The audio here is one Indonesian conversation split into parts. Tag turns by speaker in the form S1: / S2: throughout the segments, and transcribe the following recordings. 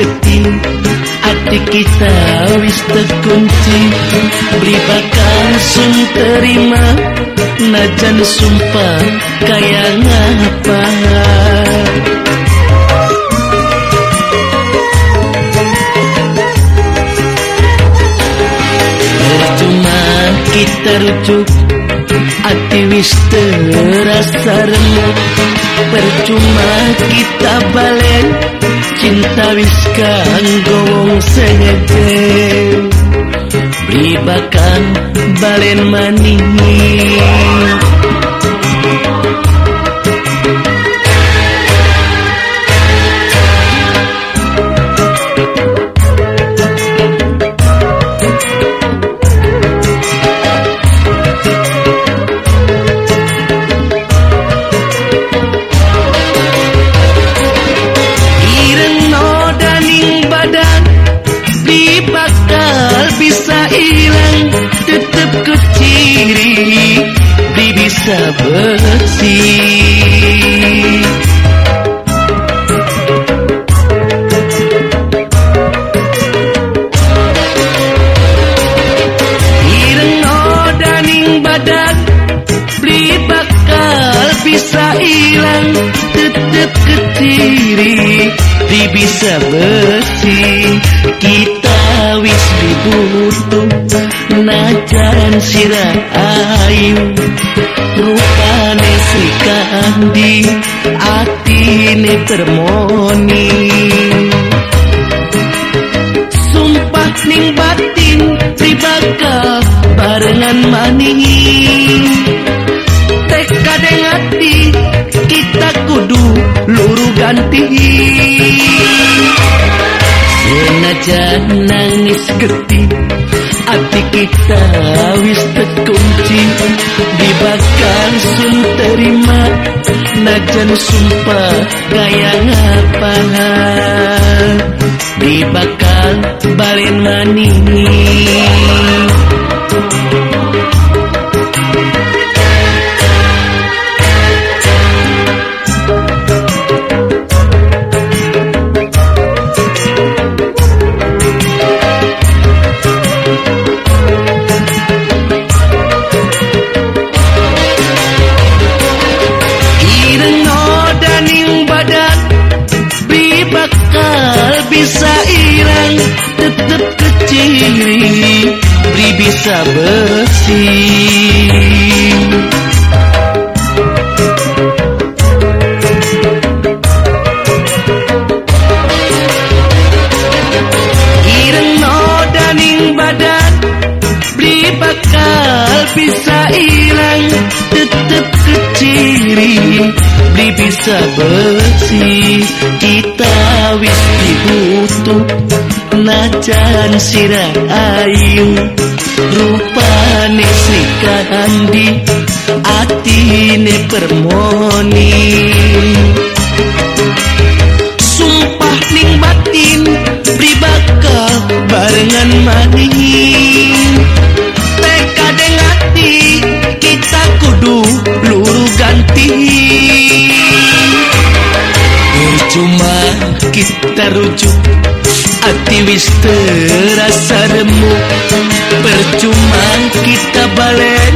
S1: getih hati kita wis terkunci. Beri bakal sun terima. Najan sumpah kayak ngapa? Percuma kita rujuk. Hati wis terasa remuk. Percuma kita balen Cinta wis kanggong sejen Beri bakan balen manis di bisa bersih Ireng odaning badan Beli bakal bisa hilang. Tetap ke ciri di bisa bersih Kita wis dibutuh najan sirah ayu Kandi atine termoni. Sumpah ning batin bakal barengan maning tekad hati kita kudu luru ganti. Senajan nangis getih hati kita wis terkunci. Dibakar sun terima najan sumpah gaya ngapana di bakal balin maning bersih ireng nodaning badan beri bakal bisa hilang. Tetap keciri beri bisa bersih kita wis dibutuh najan sirah ayu. Rupane Sri Kandi atine permoni sumpah ning batin pribakal barengan maning tekad hati kita kudu luru ganti. Cuma kita rujuk hati wis terasa remuk percuma kita balen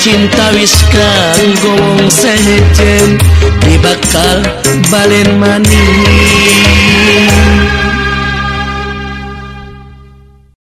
S1: cinta wis kanggong sejen di bakal balen manis